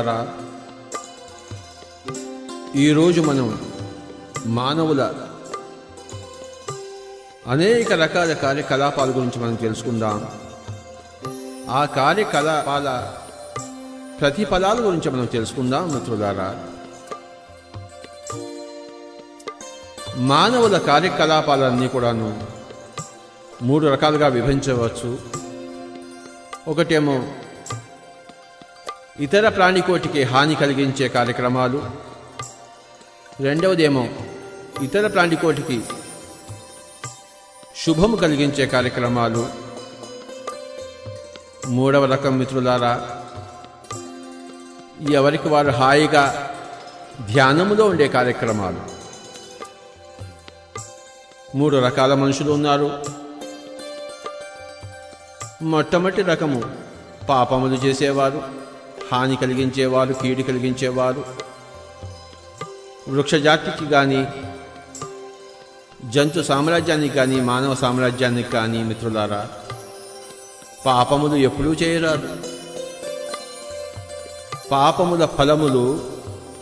మిత్రులారా ఈరోజు మనం మానవుల అనేక రకాల కార్యకలాపాల గురించి మనం తెలుసుకుందాం. ఆ కార్యకలాపాల ప్రతిఫలాల గురించి మనం తెలుసుకుందాం మిత్రులారా. మానవుల కార్యకలాపాలన్నీ కూడాను మూడు రకాలుగా విభజించవచ్చు. ఒకటేమో ఇతర ప్రాణికోటికి హాని కలిగించే కార్యక్రమాలు. రెండవదేమో ఇతర ప్రాణికోటికి శుభము కలిగించే కార్యక్రమాలు. మూడవ రకం మిత్రులారా ఎవరికి వారు హాయిగా ధ్యానములో ఉండే కార్యక్రమాలు. మూడు రకాల మనుషులు ఉన్నారు. మొట్టమొదటి రకము పాపములు చేసేవారు. హాని కలిగించేవారు కీడు కలిగించేవారు వృక్షజాతికి కానీ జంతు సామ్రాజ్యానికి కానీ మానవ సామ్రాజ్యానికి కానీ మిత్రులారా పాపములు ఎప్పుడూ చేయరాదు. పాపముల ఫలములు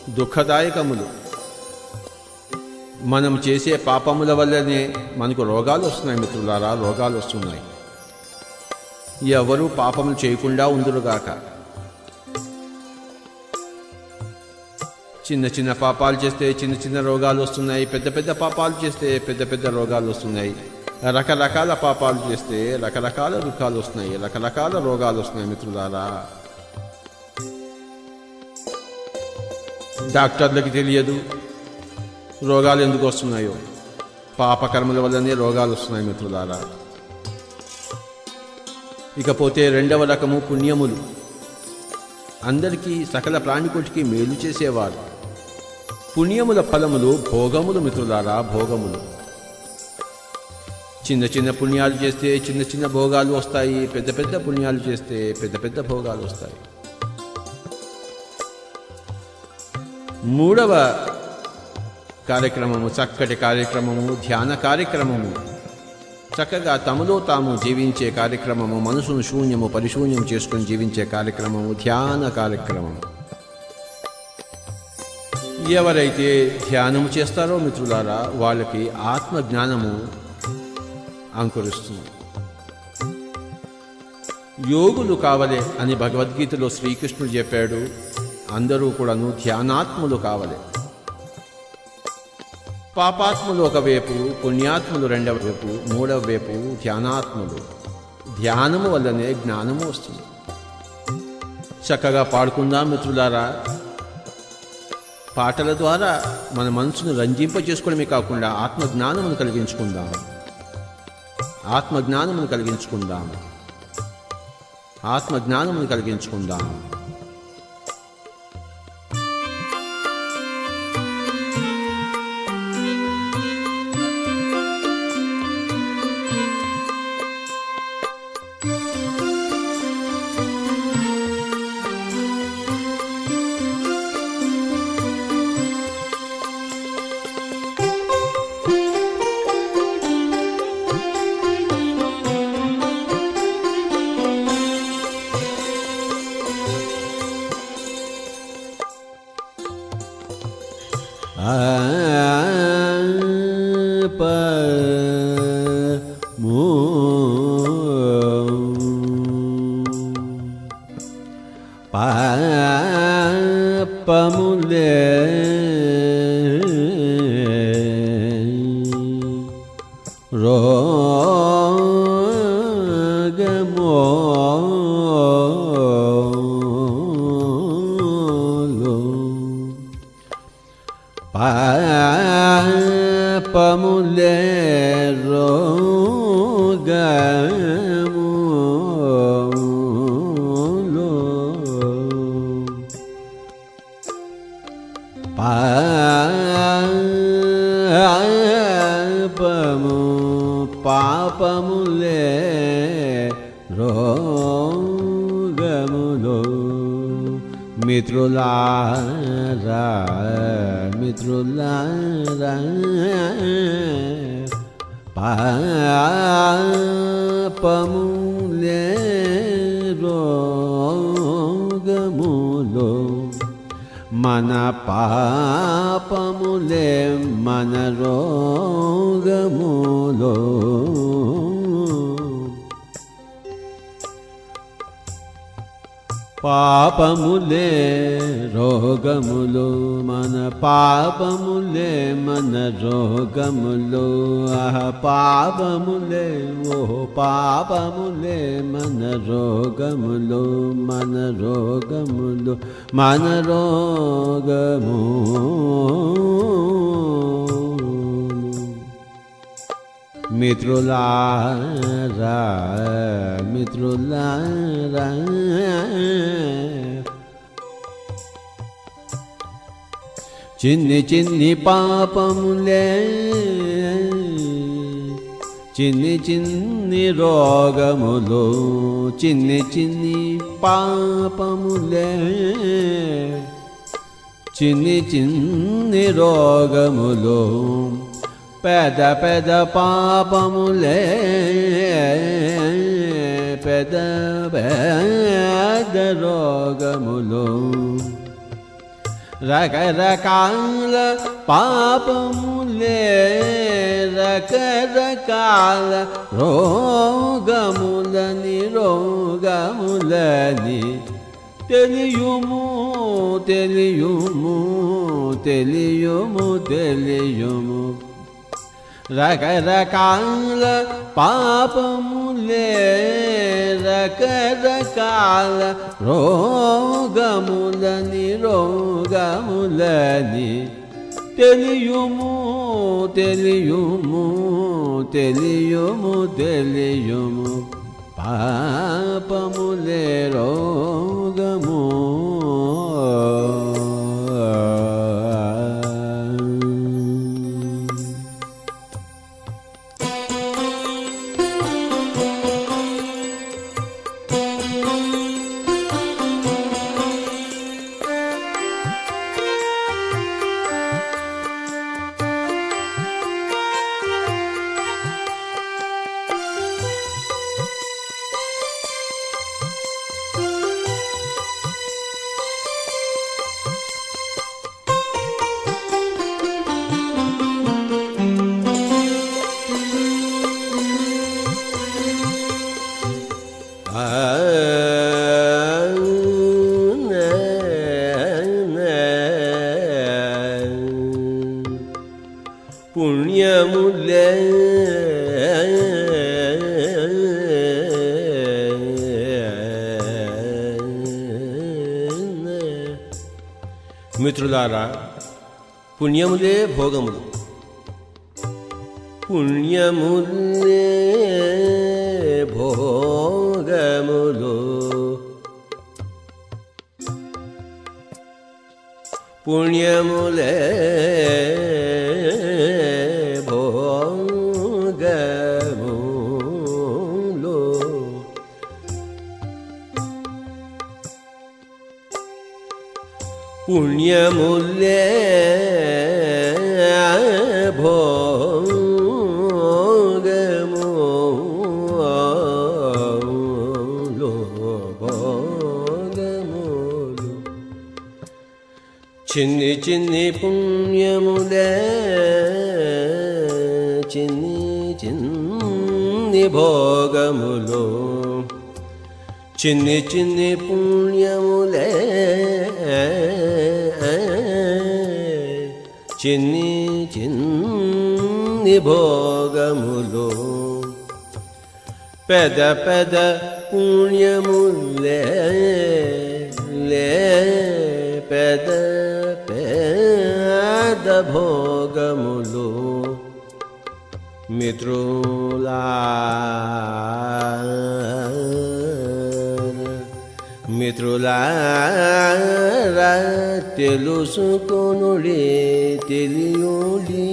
దుఃఖదాయకములు. మనం చేసే పాపముల వల్లనే మనకు రోగాలు వస్తున్నాయి మిత్రులారా రోగాలు వస్తున్నాయి. ఎవరు పాపములు చేయకుండా ఉందురుగాక. చిన్న చిన్న పాపాలు చేస్తే చిన్న చిన్న రోగాలు వస్తున్నాయి. పెద్ద పెద్ద పాపాలు చేస్తే పెద్ద పెద్ద రోగాలు వస్తున్నాయి. రకరకాల పాపాలు చేస్తే రకరకాల దుఃఖాలు వస్తున్నాయి. రకరకాల రోగాలు వస్తున్నాయి మిత్రులారా. డాక్టర్లకి తెలియదు రోగాలు ఎందుకు వస్తున్నాయో. పాపకర్మల వల్లనే రోగాలు వస్తున్నాయి మిత్రులారా. ఇకపోతే రెండవ రకము పుణ్యములు. అందరికీ సకల ప్రాణికోటికి మేలు చేసేవారు. పుణ్యముల ఫలములు భోగములు మిత్రులారా భోగములు. చిన్న చిన్న పుణ్యాలు చేస్తే చిన్న చిన్న భోగాలు వస్తాయి. పెద్ద పెద్ద పుణ్యాలు చేస్తే పెద్ద పెద్ద భోగాలు వస్తాయి. మూడవ కార్యక్రమము చక్కటి కార్యక్రమము ధ్యాన కార్యక్రమము. చక్కగా తమలో తాము జీవించే కార్యక్రమము మనసును శూన్యము పరిశూన్యం చేసుకుని జీవించే కార్యక్రమము ధ్యాన కార్యక్రమము. ఎవరైతే ధ్యానము చేస్తారో మిత్రులారా వాళ్ళకి ఆత్మ జ్ఞానము అంకురిస్తుంది. యోగులు కావలే అని భగవద్గీతలో శ్రీకృష్ణుడు చెప్పాడు అందరూ కూడాను ధ్యానాత్ములు కావలే. పాపాత్ములు ఒకవైపు పుణ్యాత్ములు రెండవ వైపు మూడవ వైపు ధ్యానాత్ములు. ధ్యానము వల్లనే జ్ఞానము వస్తుంది. చక్కగా పాడుకుందాం మిత్రులారా. పాటల ద్వారా మన మనసును రంజింప చేసుకోవడమే కాకుండా ఆత్మజ్ఞానమును కలిగించుకుందాం. ఆత్మజ్ఞానమును కలిగించుకుందాం. ఆత్మజ్ఞానమును కలిగించుకుందాం. పాపములే రోగములు మిత్రులారా మిత్రులారా పాపములే రోగములు మన పాపములే మన రోగములో పాపములే రోగములు మన పాపములే మన రోగములు. ఆహ పాపములే ఓ పాపములే మన రోగములు మన రోగములు మన రోగము. మిత్రులారా మిత్రులారా. చిన్ని చిన్ని పాపములే చిన్ని చిన్ని రోగములు చిన్ని చిన్ని పాపములే. చిన్ని చిన్ని రోగములు పెద పెద పాపములే పెద పెద రోగములు. రకరకాల పాపములే రకరకాల రోగములని రోగములని తెలియుము తెలియుము తెలియుము తెలియుము. రకరకాల పాపములే రకరకాల రోగములని రోగములని తెలియుము తెలియుము తెలియుము తెలియుము. పాపములే రోగము పుణ్యములే భోగములు. పుణ్యములే భోగములు. పుణ్యములే భోగములు. పుణ్యములే చిన్ని చిన్ని పుణ్యములే చిన్ని చిన్ని భోగములు. చిన్ని చిన్ని పుణ్యములే చిన్ని చిన్ని భోగములు. పెద పెద పుణ్యములే పెద భోగములు మిత్రులా మిత్రులారా తెలుసుకొనుడి తెలియుడి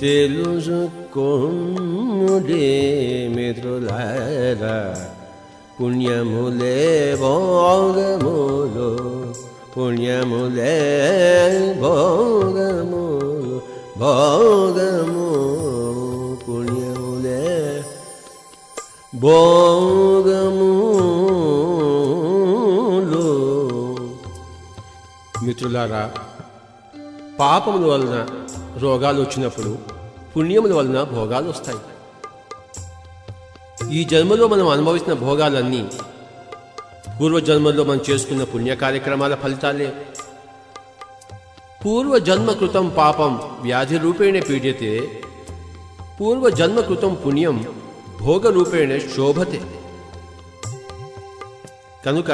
తెలుసుకొనుడి మిత్రులారా పుణ్యములే భోగములు పుణ్యములే భోగము భోగము పుణ్యములే భోగములు మిత్రులారా పాపముల వలన రోగాలు వచ్చినప్పుడు పుణ్యముల వలన భోగాలు వస్తాయి. ఈ జన్మలో మనం అనుభవించిన భోగాలన్నీ పూర్వజన్మల్లో మనం చేసుకున్న పుణ్య కార్యక్రమాల ఫలితాలే. పూర్వజన్మకృతం పాపం వ్యాధి రూపేణ పీడ్యతే పూర్వజన్మకృతం పుణ్యం భోగ రూపేణ శోభతే కనుక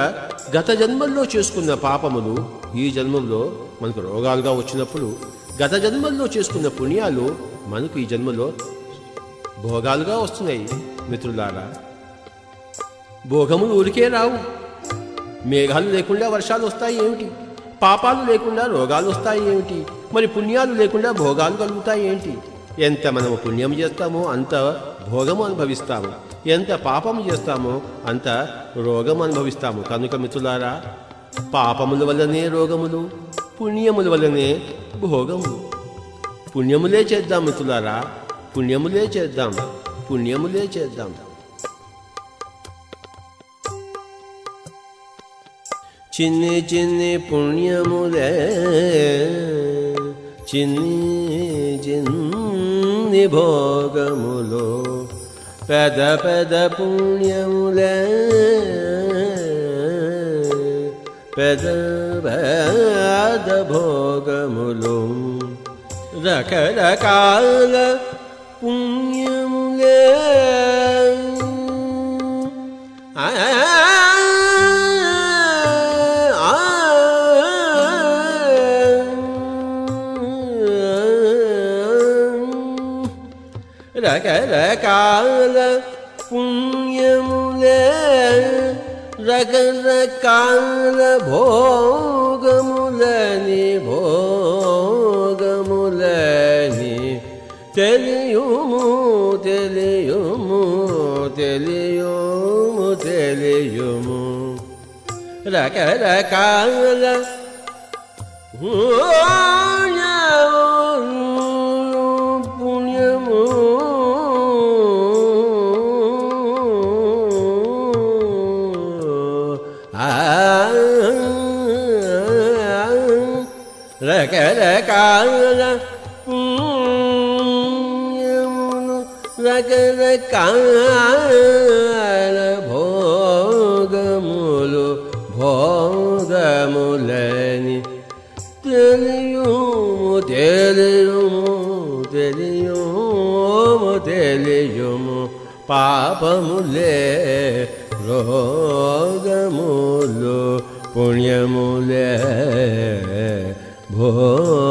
గత జన్మల్లో చేసుకున్న పాపములు ఈ జన్మంలో మనకు రోగాలుగా వచ్చినప్పుడు గత జన్మల్లో చేసుకున్న పుణ్యాలు మనకు ఈ జన్మలో భోగాలుగా వస్తున్నాయి. మిత్రులారా భోగములు ఊరికే రావు. మేఘాలు లేకుండా వర్షాలు వస్తాయి ఏమిటి? పాపాలు లేకుండా రోగాలు వస్తాయి ఏమిటి? మరి పుణ్యాలు లేకుండా భోగాలు కలుగుతాయి ఏంటి? ఎంత మనము పుణ్యం చేస్తామో అంత భోగము అనుభవిస్తాము. ఎంత పాపము చేస్తామో అంత రోగం అనుభవిస్తాము. కనుక మిత్రులారా పాపముల వల్లనే రోగములు పుణ్యముల వల్లనే భోగములు. పుణ్యములే చేద్దాం మిత్రులారా పుణ్యములే చేద్దాం పుణ్యములే చేద్దాం. చిన్ని చిన్ని పుణ్యములే. చిన్ని చిన్ని భోగములో. పెద పెద పుణ్యములే. పెద పెద భోగములు. రకరకాల పుణ్యములే. ఆ రకరకాల పుణ్యములే రకరకాల భోగములని భోగములని తెలియుము తెలియుము తెలియుము తెలియుము. రకరకాల ఓ పుణ్యములు రకరకాల భోగములు భోగములని తెలియుము తెలియుము తెలియుము తెలియుము పాపములే రోగములు పుణ్యములే భోగములు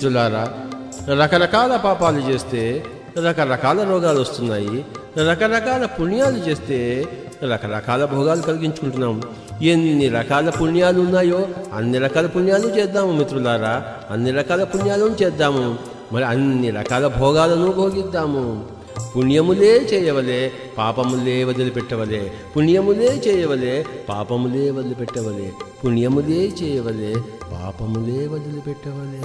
మిత్రులారా రకరకాల పాపాలు చేస్తే రకరకాల రోగాలు వస్తున్నాయి రకరకాల పుణ్యాలు చేస్తే రకరకాల భోగాలు కలిగించుకుంటున్నాం. ఎన్ని రకాల పుణ్యాలు ఉన్నాయో అన్ని రకాల పుణ్యాలు చేద్దాము మిత్రులారా అన్ని రకాల పుణ్యాలను చేద్దాము. మరి అన్ని రకాల భోగాలను భోగిద్దాము. పుణ్యములే చేయవలే పాపములే వదిలిపెట్టవలే పుణ్యములే చేయవలే పాపములే వదిలిపెట్టవలే పుణ్యములే చేయవలే పాపములే వదిలిపెట్టవలే.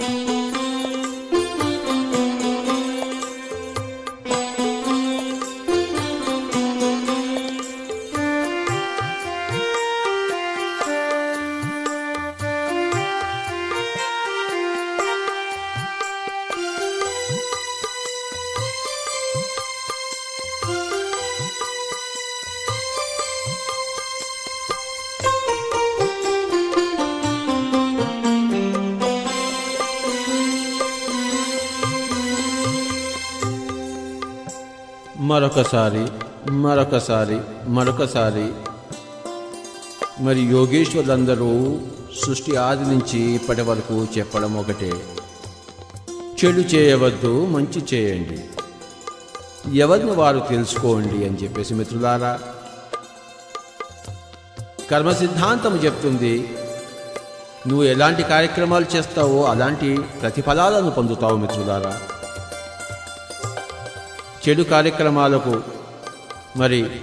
Thank you. మరొకసారి మరొకసారి మరొకసారి. మరి యోగేశ్వరులందరూ సృష్టి ఆది నుంచి ఇప్పటి వరకు చెప్పడం ఒకటే. చెడు చేయవద్దు మంచి చేయండి. ఎవరిని వారు తెలుసుకోండి అని చెప్పేసి మిత్రులారా కర్మ సిద్ధాంతం చెప్తుంది నువ్వు ఎలాంటి కార్యక్రమాలు చేస్తావో అలాంటి ప్రతిఫలాలను పొందుతావు మిత్రులారా. చెడు కార్యక్రమాలకు మరి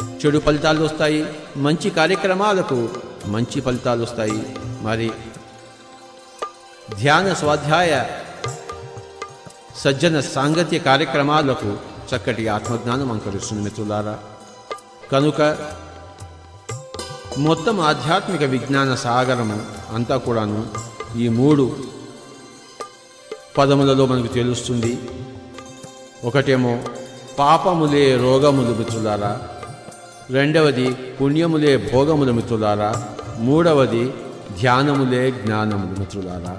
చెడు ఫలితాలు వస్తాయి. మంచి కార్యక్రమాలకు మంచి ఫలితాలు వస్తాయి. మరి ధ్యాన స్వాధ్యాయ సజ్జన సాంగత్య కార్యక్రమాలకు చక్కటి ఆత్మజ్ఞానం అంకరిస్తుంది మిత్రులారా. కనుక మొత్తం ఆధ్యాత్మిక విజ్ఞాన సాగరము అంతా కూడాను ఈ మూడు పదములలో మనకు తెలుస్తుంది. ఒకటేమో పాపములే రోగములు మిత్రులారా. రెండవది పుణ్యములే భోగములు మిత్రులారా. మూడవది ధ్యానములే జ్ఞానములు మిత్రులారా.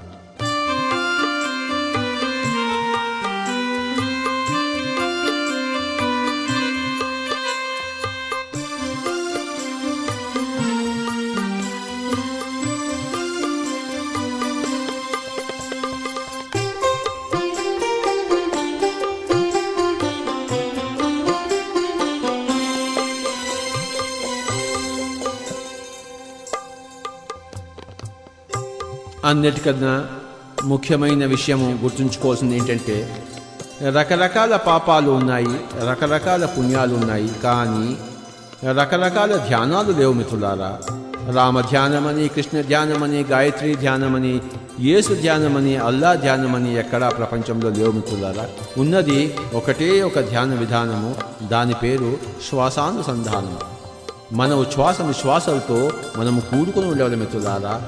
అన్నిటికన్నా ముఖ్యమైన విషయము గుర్తుంచుకోవాల్సింది ఏంటంటే రకరకాల పాపాలు ఉన్నాయి రకరకాల పుణ్యాలు ఉన్నాయి కానీ రకరకాల ధ్యానాలు లేవు మిత్రులారా. రామ ధ్యానమని కృష్ణ ధ్యానమని గాయత్రి ధ్యానమని యేసు ధ్యానమని అల్లా ధ్యానమని ఎక్కడా ప్రపంచంలో లేవు మిత్రులారా. ఉన్నది ఒకటే ఒక ధ్యాన విధానము దాని పేరు శ్వాసానుసంధానము మన శ్వాస శ్వాసలతో మనము కూడుకుని ఉండేవాళ్ళ మిత్రులారా.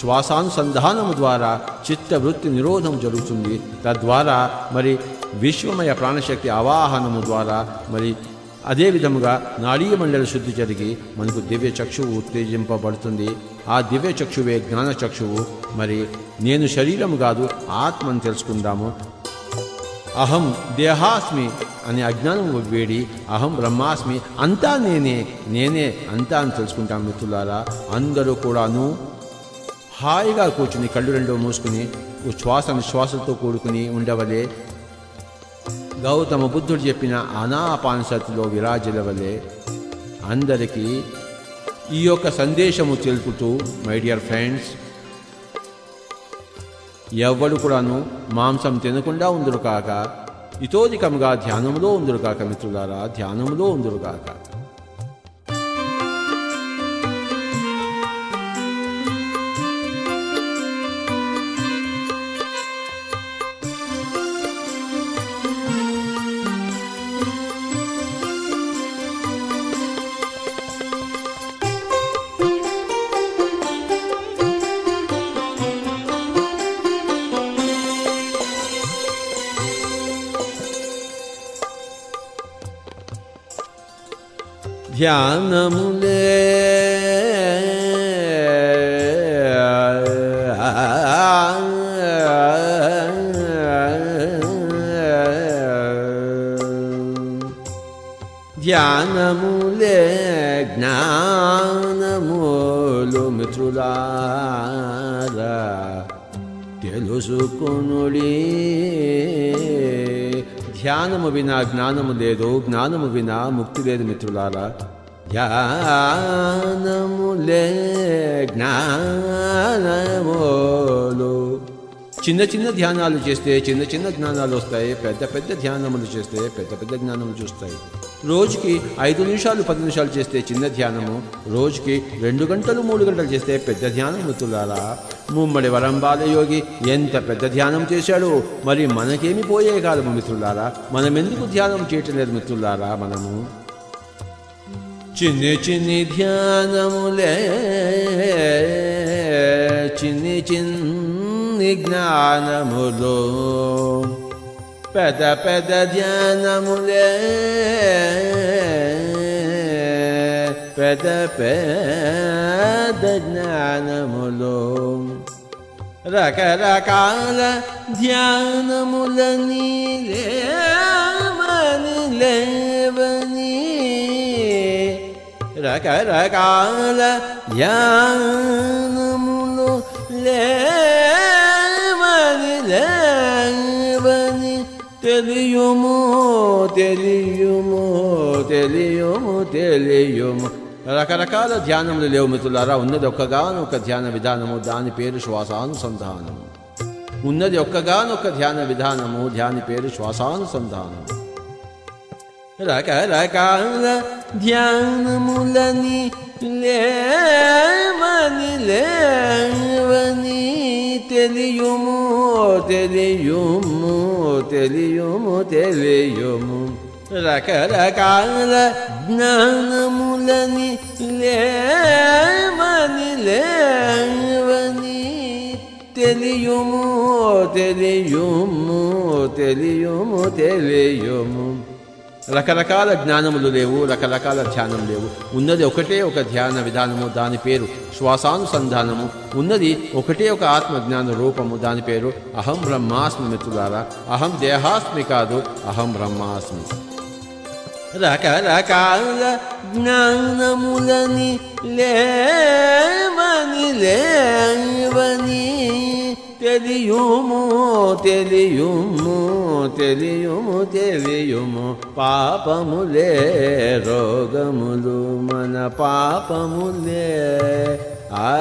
శ్వాసానుసంధానము ద్వారా చిత్తవృత్తి నిరోధం జరుగుతుంది. తద్వారా మరి విశ్వమయ ప్రాణశక్తి అవాహనము ద్వారా మరి అదే విధముగా నాడీయ మండల శుద్ధి జరిగి మనకు దివ్య చక్షువు ఉత్తేజింపబడుతుంది. ఆ దివ్య చక్షువే జ్ఞాన చక్షువు. మరి నేను శరీరం కాదు ఆత్మను తెలుసుకుందాము. అహం దేహాస్మి అనే అజ్ఞానం వేడి అహం బ్రహ్మాస్మి అంతా నేనే నేనే అంతా అని తెలుసుకుంటాం మిత్రులారా. అందరూ కూడాను హాయిగా కూర్చుని కళ్ళు రెండో మూసుకుని శ్వాస నిశ్వాసంతో కూడుకుని ఉండవలే. గౌతమ బుద్ధుడు చెప్పిన అనాపానసతిలో విరాజిలవలే అందరికీ ఈ యొక్క సందేశము తెలుపుతూ మై డియర్ ఫ్రెండ్స్ ఎవ్వడు కూడాను మాంసం తినకుండా ఉందురు కాక ఇతోధికంగా ధ్యానంలో ఉందరు కాక మిత్రులారా ధ్యానములో ఉందరు కాక. ధ్యానములే. ధ్యానములే జ్ఞానములు మిత్రులారా తెలుసుకొనుడి. ధ్యానము వినా జ్ఞానము లేదు జ్ఞానము వినా ముక్తి లేదు మిత్రులారా. ధ్యానము లే జ్ఞానములు చిన్న చిన్న ధ్యానాలు చేస్తే చిన్న చిన్న జ్ఞానాలు వస్తాయి పెద్ద పెద్ద ధ్యానములు చేస్తే పెద్ద పెద్ద జ్ఞానములు చూస్తాయి. రోజుకి ఐదు నిమిషాలు పది నిమిషాలు చేస్తే చిన్న ధ్యానము రోజుకి రెండు గంటలు మూడు గంటలు చేస్తే పెద్ద ధ్యానం మిత్రులారా ముమ్మడి వరంబాల యోగి ఎంత పెద్ద ధ్యానం చేశాడు? మరి మనకేమి పోయే కాలము మిత్రులారా? మనం ఎందుకు ధ్యానం చేయటం లేదు మిత్రులారా మనము? చిన్ని చిన్ని ధ్యానములే చిన్ని చిన్న జ్ఞానములు. పెద పెద ధ్యానములే. పెద పెద జ్ఞానములు. రకరకాల ధ్యానములని లేవని లేవని. రకరకాల ధ్యానములు లే తెలియుము తెలియుము తెలియుము తెలియుము. రకరకాల ధ్యానములు లేవు మిత్రులారా. ఉన్నది ఒక్కగానొక్క ధ్యాన విధానము దాని పేరు శ్వాసానుసంధానము ఉన్నది ఒక్కగానొక్క ధ్యాన విధానము దాని పేరు శ్వాసానుసంధానము రకరకాల ధ్యానములని లేవని లేవని తెలియుము. తెలియుము తెలియుము తెలియుము రకరకాల జ్ఞానములని లేవని లేవని తెలియుము తెలియుము తెలియుము తెలియుము రకరకాల జ్ఞానములు లేవు రకరకాల ధ్యానం లేవు. ఉన్నది ఒకటే ఒక ధ్యాన విధానము దాని పేరు శ్వాసానుసంధానము. ఉన్నది ఒకటే ఒక ఆత్మజ్ఞాన రూపము దాని పేరు అహం బ్రహ్మాస్మి మిత్రులారా. అహం దేహాస్మి కాదు అహం బ్రహ్మాస్మి. రకరకాల జ్ఞానములని లేవని లేవని తెలియుము తెలియుము తెలియుము తెలియుము. పాపములే రోగములు మన పాపములే. ఆ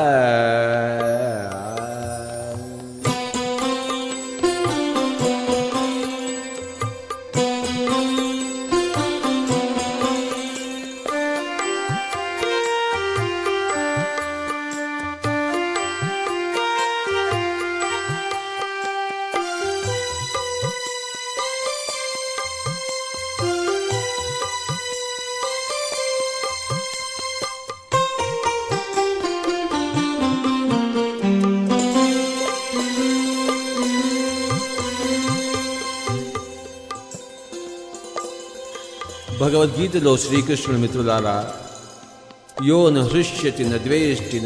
భగవద్గీతలో శ్రీకృష్ణుడు మిత్రులారా యో నృష్యతి హృష్యతి న ద్వేష్టి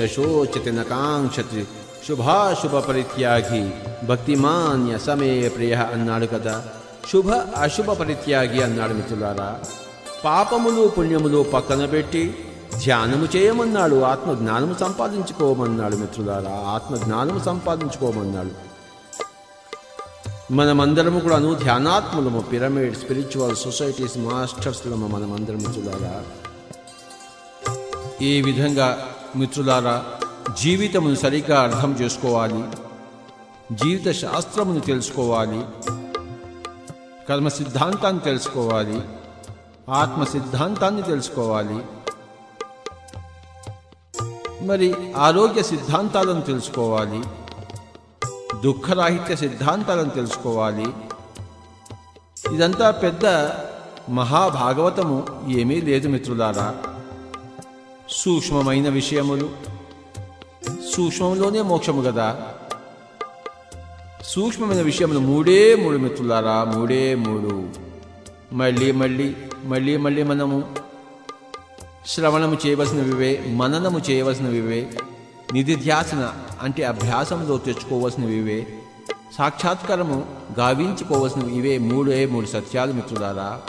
శుభాశుభ పరిత్యాగి భక్తిమాన్య సమే ప్రియ అన్నాడు కదా. శుభ అశుభ పరిత్యాగి అన్నాడు మిత్రులారా. పాపములు పుణ్యములు పక్కన పెట్టి ధ్యానము చేయమన్నాడు ఆత్మజ్ఞానము సంపాదించుకోమన్నాడు మిత్రులారా ఆత్మజ్ఞానము సంపాదించుకోమన్నాడు. మనమందరము కూడాను ధ్యానాత్ములము పిరమిడ్ స్పిరిచువల్ సొసైటీస్ మాస్టర్స్లము మనమందరం మిత్రులారా. ఏ విధంగా మిత్రులారా జీవితమును సరిగ్గా అర్థం చేసుకోవాలి జీవిత శాస్త్రమును తెలుసుకోవాలి కర్మ సిద్ధాంతాన్ని తెలుసుకోవాలి ఆత్మ సిద్ధాంతాన్ని తెలుసుకోవాలి మరి ఆరోగ్య సిద్ధాంతాలను తెలుసుకోవాలి దుఃఖరాహిత్య సిద్ధాంతాలను తెలుసుకోవాలి. ఇదంతా పెద్ద మహాభాగవతము ఏమీ లేదు మిత్రులారా. సూక్ష్మమైన విషయములు సూక్ష్మంలోనే మోక్షము కదా సూక్ష్మమైన విషయములు మూడే మూడు మిత్రులారా మూడే మూడు. మళ్ళీ మళ్ళీ మళ్ళీ మళ్ళీ మనము శ్రవణము చేయవలసినవివే మననము చేయవలసినవివే. నిధిధ్యాసన అంటే అభ్యాసంలో తెచ్చుకోవలసినవివే సాక్షాత్కారము గావించుకోవలసినవి ఇవే మూడే మూడు సత్యాలు మిత్రులారా.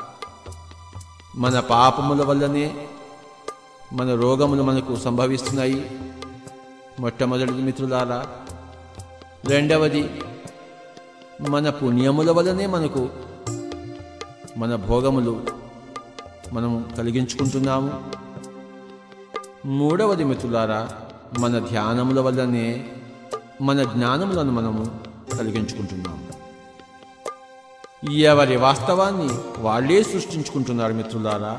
మన పాపముల వల్లనే మన రోగములు మనకు సంభవిస్తున్నాయి. మొట్టమొదటిది మిత్రులారా. రెండవది మన పుణ్యముల వల్లనే మనకు మన భోగములు మనము కలిగించుకుంటున్నాము. మూడవది మిత్రులారా మన ధ్యానముల వల్లనే మన జ్ఞానములను మనము కలిగించుకుంటున్నాము ఎవరి వాస్తవాన్ని వాళ్ళే సృష్టించుకుంటున్నారు మిత్రులారా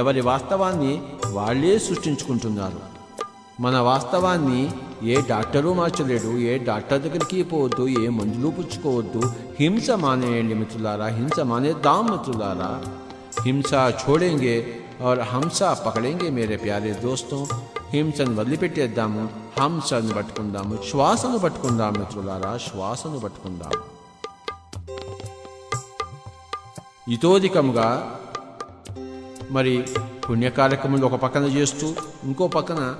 ఎవరి వాస్తవాన్ని వాళ్ళే సృష్టించుకుంటున్నారు మన వాస్తవాన్ని ఏ డాక్టరు మార్చలేడు ఏ డాక్టర్ దగ్గరికి పోవద్దు ఏ మందులు పుచ్చుకోవద్దు హింస మానేయండి మిత్రులారా హింస మానేద్దాం మిత్రులారా హింస छोड़ेंगे और హంస పకడేంగే మేరే ప్యారే దోస్తం హింసను వదిలిపెట్టేద్దాము హంసను పట్టుకుందాము శ్వాసను పట్టుకుందాం మిత్రులారా శ్వాసను పట్టుకుందాం ఇతోధికంగా మరి పుణ్య కార్యక్రమాలు ఒక పక్కన చేస్తూ ఇంకో పక్కన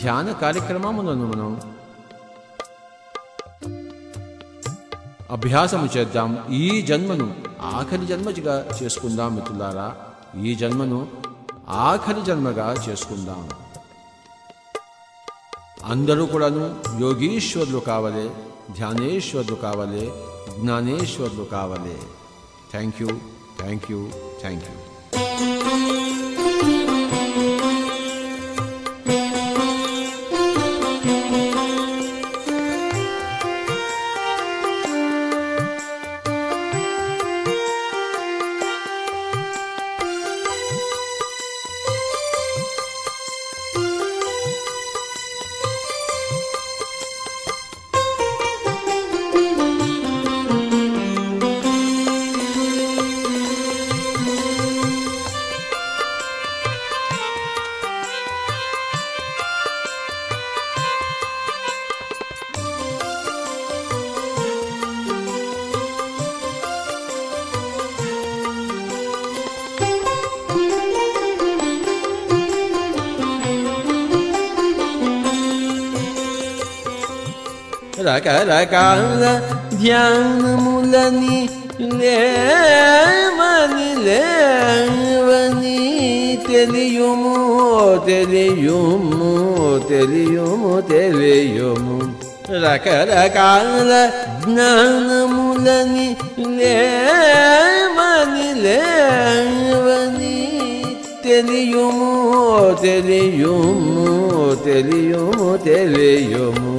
ధ్యాన కార్యక్రమములను మనం అభ్యాసము చేద్దాం. ఈ జన్మను ఆఖరి జన్మగా చేసుకుందాం మిత్రులారా. ఈ జన్మను ఆఖరి జన్మగా చేసుకుందాం. అందరూ కూడాను యోగీశ్వరులు కావలే ధ్యానేశ్వరులు కావలే జ్ఞానేశ్వరులు కావలే thank you thank you thank you రకరకాల ధ్యానములని లేవని లేవని తెలియుము తెలియుము తెలియుము తెలియుము రకరకాల జ్ఞానములని లేవని లేవని తెలియుము తెలియుము తెలియుము తెలియుము